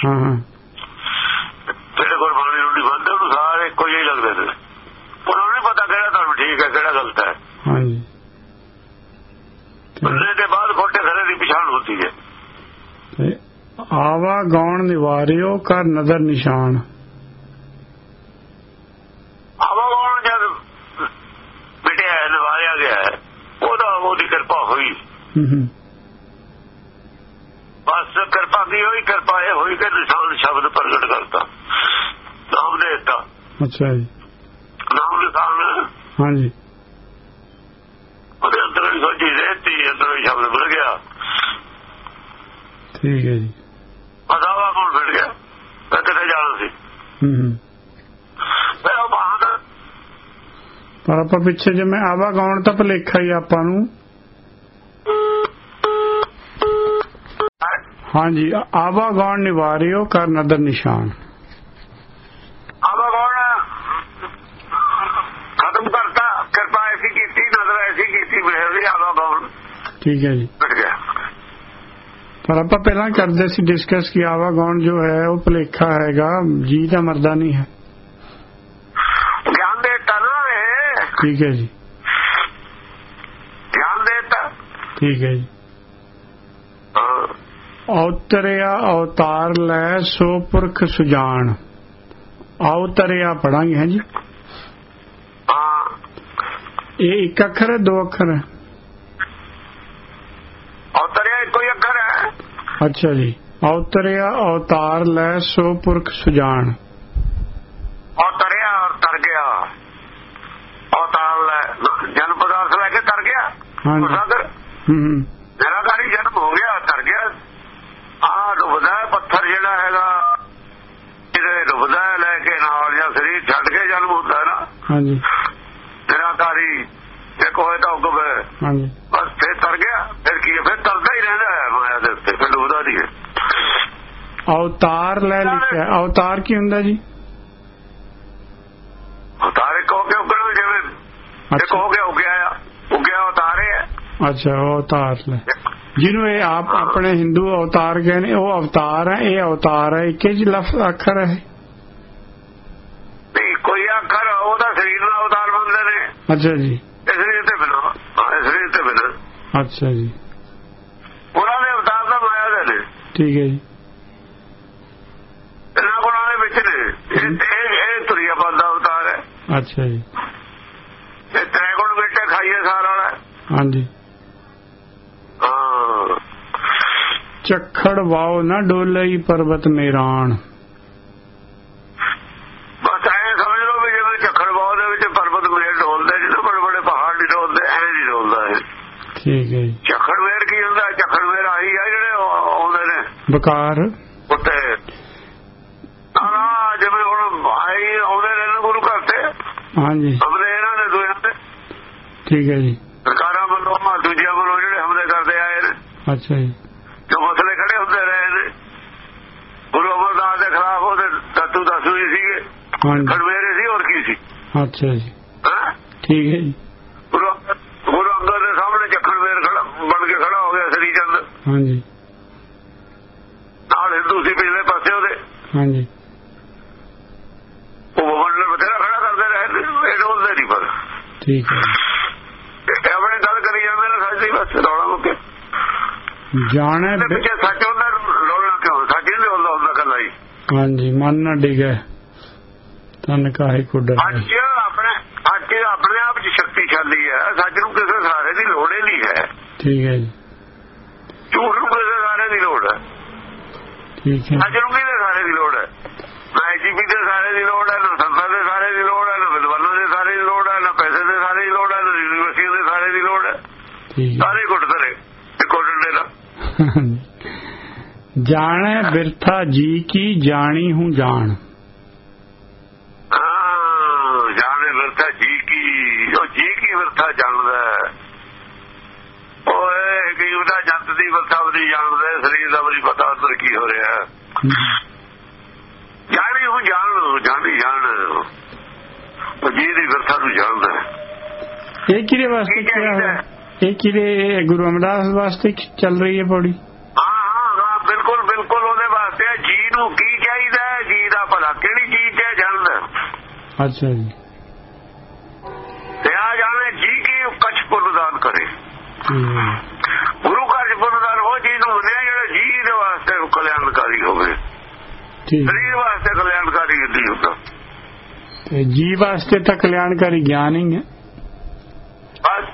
ਹਾਂ ਹਾਂ। ਜਿਹੜੇ ਗੁਰਬਾਣੀ ਨੂੰ ਨਹੀਂ ਮੰਨਦੇ ਉਹਨੂੰ ਸਾਰੇ ਇੱਕੋ ਜਿਹੇ ਲੱਗਦੇ ਨੇ। ਉਹਨਾਂ ਨੂੰ ਨਹੀਂ ਪਤਾ ਕਿਹੜਾ ਧਰਮ ਠੀਕ ਹੈ ਕਿਹੜਾ ਗਲਤ ਹੈ। ਹਾਂ ਜੀ। ਤੇ- ਬੰਦੇ ਦੇ ਬਾਅਦ ਖੋਟੇ ਖਰੇ ਦੀ ਪਛਾਣ ਹੁੰਦੀ ਹੈ। ਆਵਾ ਗੌਣ ਨਿਵਾਰਿਓ ਕਰ ਨਜ਼ਰ ਨਿਸ਼ਾਨ ਆਵਾਗੋਣ ਜਦ ਮਿਟਿਆ ਹੈ ਨਵਾਰਿਆ ਗਿਆ ਹੈ ਉਹਦਾ ਉਹਦੀ ਕਿਰਪਾ ਹੋਈ ਹੂੰ ਹੂੰ ਬਸ ਕਿਰਪਾ ਦੀ ਹੋਈ? ਕਿਰਪਾ ਇਹ ਹੋਈ ਕਿ ਨਿਸ਼ਾਨ ਸ਼ਬਦ ਪ੍ਰਗਟ ਕਰਤਾ। ਨਾਮ ਦੇ ਦਿੱਤਾ। ਅੱਛਾ ਜੀ। ਨਾਮ ਨਿਸ਼ਾਨ ਹਾਂ ਜੀ ਉਹਦੇ ਅੰਦਰ ਹੀ ਸੋਚੀ ਰਹਿਤੀ ਅੰਦਰ ਹੀ ਸ਼ਬਦ ਮਿਲ ਗਿਆ। ਠੀਕ ਹੈ ਜੀ। ਅਦਾਵਾ ਕੋਲ ਮਿਲ ਗਿਆ? ਤਾਂ ਕਿਤੇ ਜਾਣਾ ਸੀ? ਹੂੰ ਫਿਰ ਉਹ ਬਹਾਨਾ ਪਰ ਆਪਾਂ ਪਿੱਛੇ ਜਿਵੇਂ ਆਵਾ ਗੌਣ ਤਾਂ ਭਲੇਖਾ ਹੀ ਆਪਾਂ ਨੂੰ। ਹਾਂ ਜੀ ਆਵਾ ਗੌਣ ਨਿਵਾਰਿਓ ਕਰ ਨਜ਼ਰ ਨਿਸ਼ਾਨ ਆਵਾਗੋਣ ਖਤਮ ਕਰਤਾ ਕਿਰਪਾ ਐਸੀ ਕੀਤੀ ਨਜ਼ਰ ਐਸੀ ਕੀਤੀ ਮਿਹਰ ਦੀ ਆਵਾਗੋਣ ਠੀਕ ਹੈ ਜੀ ਮਿਟ ਗਿਆ ਪਰ ਆਪਾਂ ਪਹਿਲਾਂ ਕਰਦੇ ਸੀ ਡਿਸਕਸ ਕਿ ਆਵਾ ਗੌਣ ਜੋ ਹੈ ਉਹ ਭਲੇਖਾ ਹੈਗਾ ਜੀ ਦਾ ਮਰਦਾ ਨਹੀਂ ਹੈ ਗਿਆਨ ਦੇਤਾ ਨਾ ਇਹ ਠੀਕ ਹੈ ਜੀ ਗਿਆਨ ਦੇਤਾ ਠੀਕ ਹੈ ਜੀ ਹਾਂ ਔਤਰਿਆ ਅਵਤਾਰ ਲੈ ਸੋ ਪੁਰਖ ਸੁਜਾਨ ਔਤਰਿਆ ਪੜਾਂਗੇ ਹੈ ਜੀ ਹਾਂ ਇਹ ਇੱਕ ਅੱਖਰ ਹੈ ਦੋ ਅੱਖਰ ਹੈ ਔਤਰਿਆ ਇੱਕੋ ਹੀ ਅੱਖਰ ਹੈ ਅੱਛਾ ਜੀ ਔਤਰਿਆ ਅਵਤਾਰ ਲੈ ਸੋ ਪੁਰਖ ਸੁਜਾਨ ਔਤਰਿਆ ਔਰ ਤਰ ਗਿਆ ਔਤਾਰ ਲੈ ਜਨਮ ਪਦਾਰਥ ਲੈ ਕੇ ਤਰ ਗਿਆ ਹਾਂਜੀ। ਸਾਗਰ ਹੂੰ ਹੂੰ ਨਿਰਾਕਾਰੀ ਜਨਮ ਹੋ ਗਿਆ ਤਰ ਗਿਆ ਆ ਡੁੱਬਦਾ ਹੈ ਪੱਥਰ ਜਿਹੜਾ ਹੈਗਾ ਇਹਦੇ ਡੁੱਬਦਾ ਹੈ ਲੈ ਕੇ ਨਾਲ ਜਾਂ ਸਰੀਰ ਛੱਡ ਕੇ ਜਨਮ ਹੁੰਦਾ ਹੈ ਨਾ ਹਾਂਜੀ। ਨਿਰਾਕਾਰੀ ਇੱਕ ਹੋਏ ਤਾਂ ਹੁਕਮ ਹੈ। ਹਾਂਜੀ। ਬਸ ਫਿਰ ਤਰ ਗਿਆ ਫਿਰ ਕੀ? ਫਿਰ ਤਰਦਾ ਹੀ ਰਹਿੰਦਾ ਹੈ ਮਾਇਆ ਦੇ ਉੱਤੇ ਫਿਰ ਡੁੱਬਦਾ ਨਹੀਂ ਹੈ। ਅਵਤਾਰ ਲੈ ਲਿਖਿਆ। ਅਵਤਾਰ ਕੀ ਹੁੰਦਾ ਜੀ? ਉਤਾਰੇ ਕੋ ਕੇ ਉਗਣਾ ਜਿਵੇਂ। ਇੱਕ ਹੋ ਗਿਆ ਉਗਿਆ ਆ। ਉਗਿਆ ਉਤਾਰੇ ਹੈ। ਅੱਛਾ ਉਹ ਅਵਤਾਰ ਲੈ। ਜਿਹਨੂੰ ਇਹ ਆਪ ਆਪਣੇ ਹਿੰਦੂ ਅਵਤਾਰ ਕਹਿੰਦੇ ਉਹ ਅਵਤਾਰ ਹੈ ਇਹ ਅਵਤਾਰ ਹੈ। ਇੱਕ ਹੀ ਲਫ਼ਜ਼ ਅੱਖਰ ਹੈ ਨਹੀਂ ਕੋਈ ਅੱਖਰ ਉਹਦਾ ਸਰੀਰ ਨਾਲ ਉਤਾਰ ਬੰਦੇ ਨੇ ਅੱਛਾ ਜੀ। ਇਸ ਸਰੀਰ ਤੇ ਬਿਨਾ ਇਸ ਸਰੀਰ ਤੇ ਬਿਨਾ। ਅੱਛਾ ਜੀ। ਉਹਨਾਂ ਦੇ ਅਵਤਾਰ ਦਾ ਮਾਇਆ ਦੇ ਨੇ। ਠੀਕ ਹੈ ਜੀ। ਇਹਨਾਂ ਗੁਣਾਂ ਦੇ ਵਿੱਚ ਨੇ। ਇਹ ਇਹ- ਤੁਰਿਆ ਬੰਦਾ ਅਵਤਾਰ ਹੈ। ਅੱਛਾ ਜੀ। ਇਹ ਤ੍ਰੈਗੁਣ ਬੇਟੇ ਖਾਈਏ ਸਾਰਾ ਵਾਲਾ। ਹਾਂਜੀ। ਚੱਖੜ ਵਾਓ ਨਾ ਡੋਲਈ ਪਰਬਤ ਮੇਰਾਨ ਬਸ ਐ ਸਮਝ ਲਓ ਵੀ ਜਿਵੇਂ ਝੱਖੜ ਬਾਹ ਦੇ ਵਿੱਚ ਪਰਬਤ ਡੋਲਦੇ ਜਿਵੇਂ ਬੜੇ ਬੜੇ ਪਹਾੜ ਨਹੀਂ ਡੋਲਦੇ ਐ ਨਹੀਂ ਡੋਲਦਾ ਇਹ। ਠੀਕ ਹੈ ਜੀ। ਝੱਖੜ ਮੇਰ ਕੀ ਹੁੰਦਾ? ਝੱਖੜ ਮੇਰ ਆਹੀ ਆ ਜਿਹੜੇ ਆਉਂਦੇ ਨੇ। ਬਕਾਰ। ਉੱਤੇ। ਆ ਜਿਵੇਂ ਹੁਣ ਆਈ ਆਉਂਦੇ ਨੇ ਗੁਰੂ ਘਰ ਤੇ। ਹਾਂਜੀ। ਹਮਲੇ ਇਹਨਾਂ ਦੇ ਦੋਹਾਂ ਤੇ। ਠੀਕ ਹੈ ਜੀ। ਸਰਕਾਰਾਂ ਵੱਲੋਂ ਆ ਦੂਜਿਆਂ ਵੱਲੋਂ ਜਿਹੜੇ ਹਮਲੇ ਕਰਦੇ ਆਏ ਨੇ। ਅੱਛਾ ਜੀ। ਜੋ ਮਸਲੇ ਖੜੇ ਹੁੰਦੇ ਰਹੇ ਨੇ। ਗੁਰੂ ਅਮਰਦਾਸ ਦੇ ਖਿਲਾਫ ਉਹਦੇ ਦਤੂ ਦਸੂ ਹੀ ਸੀਗੇ। ਹਾਂਜੀ। ਖੜਵੇਰੇ ਸੀ ਹੋਰ ਕੀ ਸੀ। ਅੱਛਾ ਜੀ? ਠੀਕ ਹੈ ਜੀ। ਗੁਰੂ ਅੰਗਦ- ਦੇ ਸਾਹਮਣੇ ਚੱਕਰ ਵੇਰ ਖੜਾ ਬਣ ਕੇ ਖੜਾ ਹੋ ਗਿਆ ਸ੍ਰੀ ਚੰਦ। ਹਾਂਜੀ। ਨਾਲ ਹਿੰਦੂ ਸੀ ਪਿਛਲੇ ਪਾਸੇ ਉਹਦੇ। ਹਾਂਜੀ। ਉਹ ਮੰਡਲ ਬਥੇਰਾ ਖੜਾ ਕਰਦੇ ਰਹੇ ਨੇ, ਇਹ ਡੋਲਦੇ ਨਹੀਂ ਪਰ ਠੀਕ ਹੈ। ਇਹ ਆਪਣੇ ਗੱਲ ਕਰੀ ਜਾਂਦੇ ਨੇ ਸੱਚ ਦੀ ਬਸ ਰੌਲਾ ਮੁੱਕੇ। ਜਾਣੇ ਇਹਦੇ ਬਿ- ਪਿੱਛੇ ਸੱਚ ਹੁੰਦਾ ਰੌਲਾ ਕਿਉਂ? ਸੱਚ ਨਹੀਂ ਹੁੰਦਾ ਹੁੰਦਾ ਕੱਲਾ ਹੀ। ਹਾਂਜੀ ਮਨ ਨਾ ਡਿਗੇ। ਤਨ ਕਾਹੇ ਕੋ ਡਰ ਅੱਜ ਆਪਣੇ ਅੱਜ ਆਪਣੇ ਆਪ ਚ ਸ਼ਕਤੀਸ਼ਾਲੀ ਹੈ ਸੱਚ ਨੂੰ ਕਿਸੇ ਸਾਰੇ ਦੀ ਲੋੜ ਹੀ ਨਹੀਂ ਹੈ। ਠੀਕ ਹੈ ਜੀ। ਝੂਠ ਨੂੰ ਕਿਸੇ ਸਾਰੇ ਦੀ ਲੋੜ ਹੈ। ਠੀਕ ਹੈ। ਸੱਚ ਨੂੰ ਕਿਹਦੇ ਸਾਰੇ ਦੀ ਲੋੜ ਹੈ? ਨਾ ਐਜੀਪੀ ਦੇ ਸਾਰੇ ਦੀ ਲੋੜ ਹੈ ਨਾ ਸੰਤਾਂ ਦੇ ਸਾਰੇ ਦੀ ਲੋੜ ਹੈ ਨਾ ਵਿਦਵਾਨਾਂ ਦੇ ਸਾਰੇ ਦੀ ਲੋੜ ਹੈ ਨਾ ਪੈਸੇ ਦੇ ਸਾਰੇ ਦੀ ਲੋੜ ਹੈ ਨਾ ਯੂਨੀਵਰਸਿਟੀ ਦੇ ਸਾਰੇ ਦੀ ਲੋੜ ਹੈ। ਸਾਰੇ ਗੁੱਟ ਤਰੇ ਇੱਕੋ ਡੰਡੇ ਨਾਲ। ਜਾਣੈ ਬਿਰਥਾ ਜੀ ਕੀ ਜਾਣੀ ਹੂੰ ਜਾਣ ਹਾਂ ਜਾਣੇ ਵਰਤਾ ਜੀ ਕੀ ਉਹ ਜੀ ਕੀ ਵਰਤਾ ਜਾਣਦਾ। ਓਏ ਕਿ ਉਹਦਾ ਜੰਤ ਦੀ ਵਰਤਾ ਵੀ ਨਹੀਂ ਜਾਣਦਾ ਸਰੀਰ ਦਾ ਵੀ ਨਹੀਂ ਪਤਾ ਅੰਦਰ ਕੀ ਹੋ ਰਿਹਾ ਹੈ। ਜਾਣੀ ਹੂੰ ਜਾਣ ਜਾਣੀ ਜਾਣ ਉਹ ਜੀ ਦੀ ਵਰਤਾ ਨੂੰ ਜਾਣਦਾ ਹੈ। ਇਹ ਕਿਹਦੇ ਵਾਸਤੇ ਕੀ ਕਿਹਾ ਚਾਹੀਦਾ ਹੋਇਆ ਇਹ ਕਿਹਦੇ ਗੁਰੂ ਅਮਰਦਾਸ ਵਾਸਤੇ ਚੱਲ ਰਹੀ ਹੈ ਪੌੜੀ ਹਾਂ ਹਾਂ ਹਾਂ ਬਿਲਕੁਲ ਬਿਲਕੁਲ ਉਹਦੇ ਵਾਸਤੇ। ਜੀ ਨੂੰ ਕੀ ਚਾਹੀਦਾ? ਜੀ ਦਾ ਭਲਾ ਕਿਹੜੀ ਚੀਜ਼ ਹੈ ਜਾਣਦਾ ਅੱਛਾ ਜੀ ਗੁਰੂ ਘਰ ਚ ਪੁਰਦਾਨ ਉਹ ਚੀਜ਼ ਨੂੰ ਮੰਨਿਆ ਜਿਹੜਾ ਜੀ ਦੇ ਵਾਸਤੇ ਕਲਿਆਣਕਾਰੀ ਹੋਵੇ। ਠੀਕ। ਸਰੀਰ ਵਾਸਤੇ ਕਲਿਆਣਕਾਰੀ ਨਹੀਂ ਹੁੰਦਾ। ਤੇ ਜੀ ਵਾਸਤੇ ਤਾਂ ਕਲਿਆਣਕਾਰੀ ਗਿਆਨ ਹੀ ਹੈ। ਬਸ।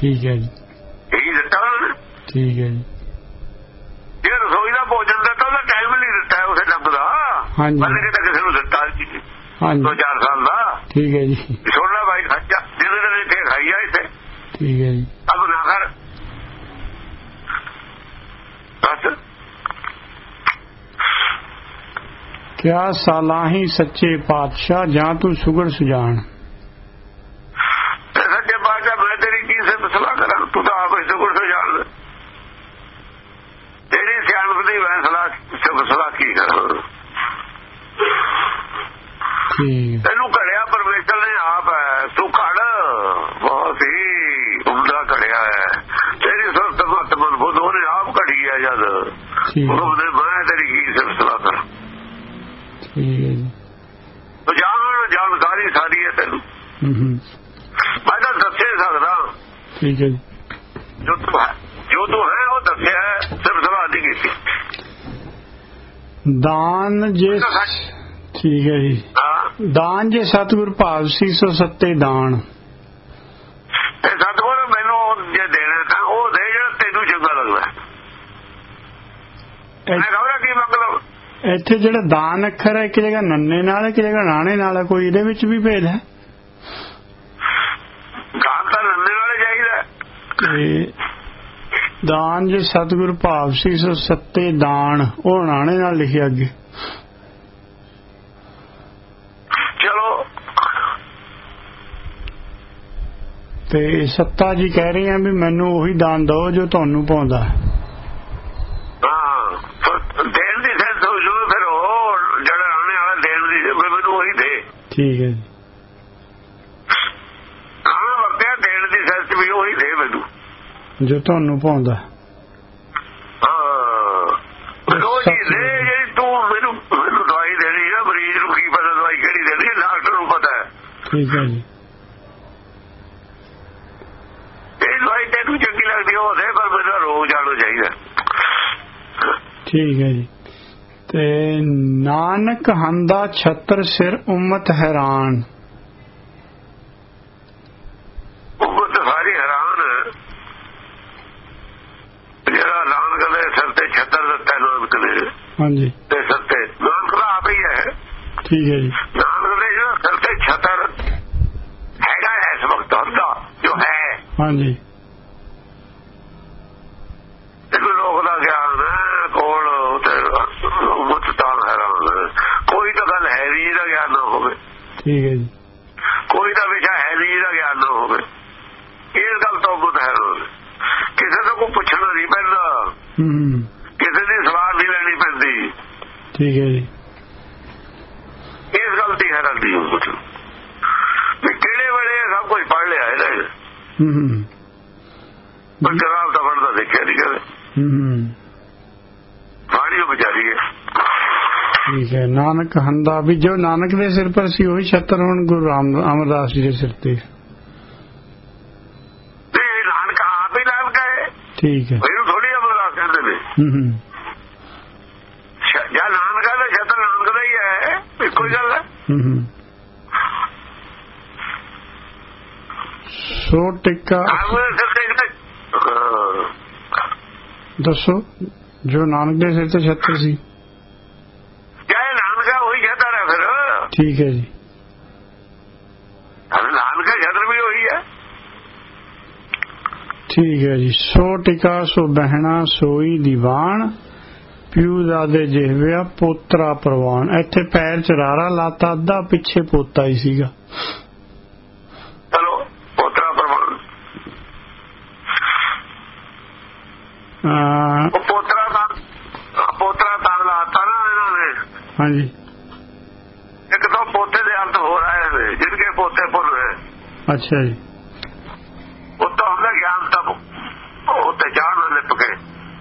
ਠੀਕ ਹੈ ਜੀ। ਇਹੀ ਦਿੱਤਾ ਠੀਕ ਹੈ ਜੀ। ਜੇ ਰਸੋਈ ਦਾ ਭੋਜਨ ਦਿੱਤਾ ਉਹਦਾ ਟਾਈਮ ਨਹੀਂ ਦਿੱਤਾ ਉਸੇ ਡੱਬ ਦਾ ਹਾਂਜੀ। ਬੰਦੇ ਤਾਂ ਕਿਸੇ ਨੂੰ ਦਿੱਤਾ ਸੀ ਹਾਂਜੀ। ਦੋ ਚਾਰ ਸਾਲ ਦਾ। ਠੀਕ ਹੈ ਜੀ। ਛੋੜਨਾ ਭਾਈ ਖੱਜਾ ਜਿਹਦੇ ਨੇ ਇੱਥੇ ਖਾਈ ਆ ਇੱਥੇ। ਠੀਕ ਹੈ ਜੀ ਅਬ ਨਾ ਕਰ ਬਸ ਕਿਆ ਸਾਲਾਹੀ ਸੱਚੇ ਪਾਤਸ਼ਾਹ ਜਾਂ ਤੂੰ ਸੁਗੜ ਸੁਜਾਨ ਸੱਚੇ ਬਾਦਸ਼ਾਹ ਮੈਂ ਤੇਰੀ ਕੀ ਸੇ ਮਸਲਾ ਕਰਾਂ? ਤੂੰ ਤਾਂ ਆਪ ਤੋਂ ਜਾਣ ਤੇਰੀ ਸਿਆਣਪ ਦੀ ਫੈਸਲਾ ਸੇ ਮਸਲਾ ਕੀ ਕਰਾਂ? ਠੀਕ। ਤੈਨੂੰ ਘੜਿਆ ਪਰਮੇਸ਼ਰ ਨੇ ਆਪ ਹੈ ਤੂੰ ਘੜ। ਬਹੁਤ ਹੀ ਉਮਦਾ ਘੜਿਆ ਹੈ। ਤੇਰੀ ਸੁਰਤ ਮਤ ਮਨ ਬੁੱਧ ਉਹਨੇ ਆਪ ਘੜੀ ਹੈ ਜਦ। ਠੀਕ ਹੈ ਉਹ ਨੇ ਮੈਂ ਤੇਰੀ ਕੀ ਸੇ ਮਸਲਾ ਕਰਾਂ ਠੀਕ ਹੈ ਜੀ ਤੂੰ ਜਾਣ ਜਾਣਕਾਰੀ ਸਾਰੀ ਹੈ ਤੈਨੂੰ ਹੂੰ ਹੂੰ ਮੈਂ ਤਾਂ ਦੱਸੇ ਸਕਦਾ। ਠੀਕ ਹੈ ਜੀ। ਤੂੰ ਹੈ ਜੋ ਤੂੰ ਹੈ ਉਹ ਦੱਸਿਆ ਸਿਰਫ ਨਹੀਂ ਕੀਤੀ। ਦਾਨ ਜੇ ਠੀਕ ਹੈ ਜੀ। ਦਾਨ ਜੇ ਸਤਿਗੁਰ ਭਾਵ ਸੀ ਸੋ ਸੱਤੇ ਦਾਨ। ਤੇ ਸਤਿਗੁਰ ਮੈਨੂੰ ਜੇ ਦੇਣਾ ਤਾਂ ਉਹ ਦੇ ਜਿਹੜਾ ਤੈਨੂੰ ਚੰਗਾ ਲੱਗਦਾ। ਮੈਂ ਕਹਾਂ ਕੀ ਮਤਲਬ? ਇੱਥੇ ਜਿਹੜਾ ਦਾਨ ਅੱਖਰ ਹੈ ਇੱਕ ਜਗ੍ਹਾ ਨੰਨੇ ਨਾਲ ਹੈ ਇੱਕ ਜਗ੍ਹਾ ਨਾਣੇ ਨਾਲ ਹੈ ਕੋਈ ਇਹਦੇ ਵਿੱਚ ਵੀ ਭੇਦ ਹੈ ਗਾਂ ਤਾਂ ਨੰਨੇ ਵਾਲੇ ਚਾਹੀਦਾ ਤੇ ਦਾਨ ਜੇ ਸਤਿਗੁਰ ਭਾਵ ਸੀ ਸੋ ਸੱਤੇ ਦਾਨ ਉਹ ਨਾਣੇ ਨਾਲ ਲਿਖਿਆ ਅੱਗੇ। ਚਲੋ। ਤੇ ਸੱਤਾ ਜੀ ਕਹਿ ਰਹੇ ਆ ਵੀ ਮੈਨੂੰ ਉਹੀ ਦਾਨ ਦਿਓ ਜੋ ਤੁਹਾਨੂੰ ਪਾਉਂਦਾ ਦੇਣ ਦੀ ਸੈਂਸ ਹੋ ਜੂ ਫਿਰ ਉਹ ਜਿਹੜਾ ਆਣੇ ਵਾਲਾ ਦੇਣ ਦੀ ਮੈਨੂੰ ਉਹੀ ਦੇ। ਠੀਕ ਹੈ ਜੀ ਹਾਂ ਵਰਤਿਆ ਦੇਣ ਦੀ ਸੈਂਸ ਵੀ ਉਹੀ ਦੇ ਮੈਨੂੰ ਜੋ ਤੁਹਾਨੂੰ ਪਾਉਂਦਾ। ਹੈ। ਹਾਂ ਮੈਨੂੰ ਉਹ ਚੀਜ਼ ਦੇ ਜਿਹੜੀ ਤੂੰ ਮੈਨੂੰ ਮੈਨੂੰ ਦਵਾਈ ਦੇਣੀ ਹੈ ਮਰੀਜ਼ ਨੂੰ ਕੀ ਪਤਾ ਦਵਾਈ ਕਿਹੜੀ ਦੇਣੀ ਹੈ ਡਾਕਟਰ ਨੂੰ ਪਤਾ ਹੈ। ਠੀਕ ਹੈ ਜੀ। ਇਹ ਦਵਾਈ ਤੈਨੂੰ ਚੰਗੀ ਲੱਗਦੀ ਪਰ ਜਾਣੋ ਚਾਹੀਦਾ। ਠੀਕ ਹੈ ਜੀ। ਤੇ ਨਾਨਕ ਹੰਦਾ ਛਤਰ ਸਿਰ ਉਮਤ ਹੈਰਾਨ ਉਹ ਤਾਂ ਸਾਰੀ ਹੈਰਾਨ ਹੈ। ਜਿਹੜਾ ਨਾਨਕ ਦੇ ਸਿਰ ਤੇ ਛੱਤਰ ਦਿੱਤਾ ਨਾਨਕ ਦੇ। ਹਾਂਜੀ। ਤੇ ਸਿਰ ਤੇ ਨਾਨਕ ਦਾ ਆਪ ਹੀ ਹੈ। ਠੀਕ ਹੈ ਜੀ। ਨਾਨਕ ਦੇ ਸਿਰ ਤੇ ਛੱਤਰ ਹੈਗਾ ਇਸ ਵਕਤ ਹੁੰਦਾ ਜੋ ਹੈ। ਹਾਂਜੀ ਇਹਨੂੰ ਲੋਕ ਦਾ ਗਿਆਨ ਹੈ, ਕੋਲ ਤੇ ਮੁੱਤ ਤਾਂ ਹੈਰਾਨ ਹੈ। ਕੋਈ ਤਾਂ ਗੱਲ ਹੈ ਨਹੀਂ ਜਿਹਦਾ ਗਿਆਨ ਨਾ ਹੋਵੇ ਠੀਕ ਹੈ ਜੀ ਕੋਈ ਤਾਂ ਵਿਸ਼ਾ ਹੈ ਨਹੀਂ ਜਿਹਦਾ ਗਿਆਨ ਨਾ ਹੋਵੇ ਇਸ ਗੱਲ ਤੋਂ ਮੁੱਤ ਹੈਰਾਨ ਹੈ। ਕਿਸੇ ਤੋਂ ਕੋਈ ਪੁੱਛਣਾ ਨਹੀਂ ਪੈਂਦਾ ਹੂੰ ਹੂੰ, ਕਿਸੇ ਦੀ ਸਵਾਲ ਨਹੀਂ ਲੈਣੀ ਪੈਂਦੀ ਠੀਕ ਹੈ ਜੀ ਇਸ ਗੱਲ ਦੀ ਹੈਰਾਨੀ ਹੋ ਗਈ ਵੀ ਕਿਹੜੇ ਵੇਲੇ ਇਹ ਸਭ ਕੁਝ ਪੜ ਲਿਆ ਇਹਦਾ ਹੂੰ ਹੂੰ ਪਰ ਕਿਤਾਬ ਤਾਂ ਪੜਦਾ ਦੇਖਿਆ ਨਹੀਂ ਕਦੇ ਹੂੰ ਹੂੰ ਬਾਣੀ ਉਹ ਵਿਚਾਰੀ ਹੈ ਠੀਕ ਹੈ ਨਾਨਕ ਹੰਦਾ ਵੀ ਜੋ ਨਾਨਕ ਦੇ ਸਿਰ ਪਰ ਸੀ ਉਹੀ ਛਤਰ ਹੁਣ ਗੁਰੂ ਰਾਮ ਅਮਰਦਾਸ ਜੀ ਦੇ ਸਿਰ ਤੇ। ਤੇ ਨਾਨਕ ਆਪ ਹੀ ਨਾਨਕ ਹੈ। ਠੀਕ ਹੈ। ਇਹਨੂੰ ਥੋੜੀ ਅਮਰਦਾਸ ਕਹਿੰਦੇ ਨੇ। ਹੂੰ ਹੂੰ। ਜਾਂ ਨਾਨਕਾ ਦਾ ਛਤਰ ਨਾਨਕ ਦਾ ਹੀ ਹੈ। ਇੱਕੋ ਗੱਲ ਹੈ। ਹੂੰ ਹੂੰ। ਸੋ ਟਿੱਕਾ। ਦੱਸੋ ਜੋ ਨਾਨਕ ਦੇ ਸਿਰ ਤੇ ਛਤਰ ਸੀ ਚਾਹੇ ਨਾਨਕਾ ਉਹੀ ਛਤਰ ਹੈ ਫਿਰ ਠੀਕ ਹੈ ਜੀ। ਨਾਨਕਾ ਛਤਰ ਵੀ ਉਹੀ ਹੈ। ਠੀਕ ਹੈ ਜੀ। ਸੋ ਟਿਕਾ ਸੋ ਬਹਿਣਾ ਸੋਈ ਦੀਵਾਨ ਪਿਉ ਦਾਦੇ ਜਿਹਵਿਆ ਪੋਤਰਾ ਪ੍ਰਵਾਨ। ਇੱਥੇ ਪੈਰ ਚਰਾਰਾ ਲਾਤਾ ਅੱਧਾ ਪਿੱਛੇ ਪੋਤਾ ਹੀ ਸੀਗਾ। ਚਲੋ ਪੋਤਰਾ ਅਹ ਉਹ ਪੋਤਰਾ ਦਾ ਪੋਤਰਾ ਤਾਂ ਲਾਤਾ ਨਾ ਇਹਨਾਂ ਨੇ। ਹਾਂਜੀ ਇੱਕ ਤਾਂ ਪੋਤੇ ਦੇ ਅਰਥ ਹੋ ਰਹੇ ਨੇ ਜਿਨਕੇ ਪੋਤੇ ਪੁੱਲ ਰਹੇ ਅੱਛਾ ਜੀ। ਉਹ ਤਾਂ ਹੁੰਦਾ ਗਿਆਨ ਤਾਂ ਉਹ ਤੇ ਜਾਣ ਨਾਲ ਲਿਪ ਕੇ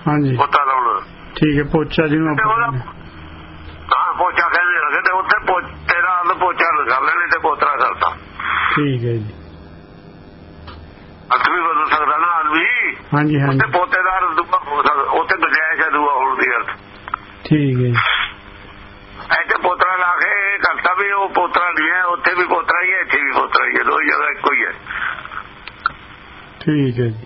ਹਾਂਜੀ। ਪੋਤਾ ਲਾਉਣਾ। ਠੀਕ ਹੈ ਪੋਚਾ ਜਿਹਨੂੰ ਆਪਾਂ ਹਾਂ ਪੋਚਾ ਕਹਿੰਦੇ ਲੱਗੇ ਤੇ ਉੱਥੇ ਪੋ- ਤੇਰਾ ਅਰਥ ਪੋਚਾ ਲਗਾ ਲੈਣੇ ਤੇ ਪੋਤਰਾ ਕਰਤਾ ਠੀਕ ਹੈ ਜੀ। ਅਰਥ ਵੀ ਬਦਲ ਸਕਦਾ ਨਾ ਆਦਮੀ ਹਾਂਜੀ ਹਾਂਜੀ। ਉੱਥੇ ਪੋਤੇ ਦਾ ਅਰਥ ਦੂਆ ਹੋ ਸਕਦਾ ਉੱਥੇ ਗੁਜਾਇਸ਼ ਹੈ ਦੂਆ ਹੋਣ ਦੀ ਅਰਥ। ਠੀਕ ਹੈ ਜੀ ਇੱਥੇ ਪੋਤਰਾ ਲਾ ਕੇ ਇਹ ਕਰਤਾ ਵੀ ਉਹ ਪੋਤਰਾ ਨਹੀਂ ਹੈ ਉੱਥੇ ਵੀ ਪੋਤਰਾ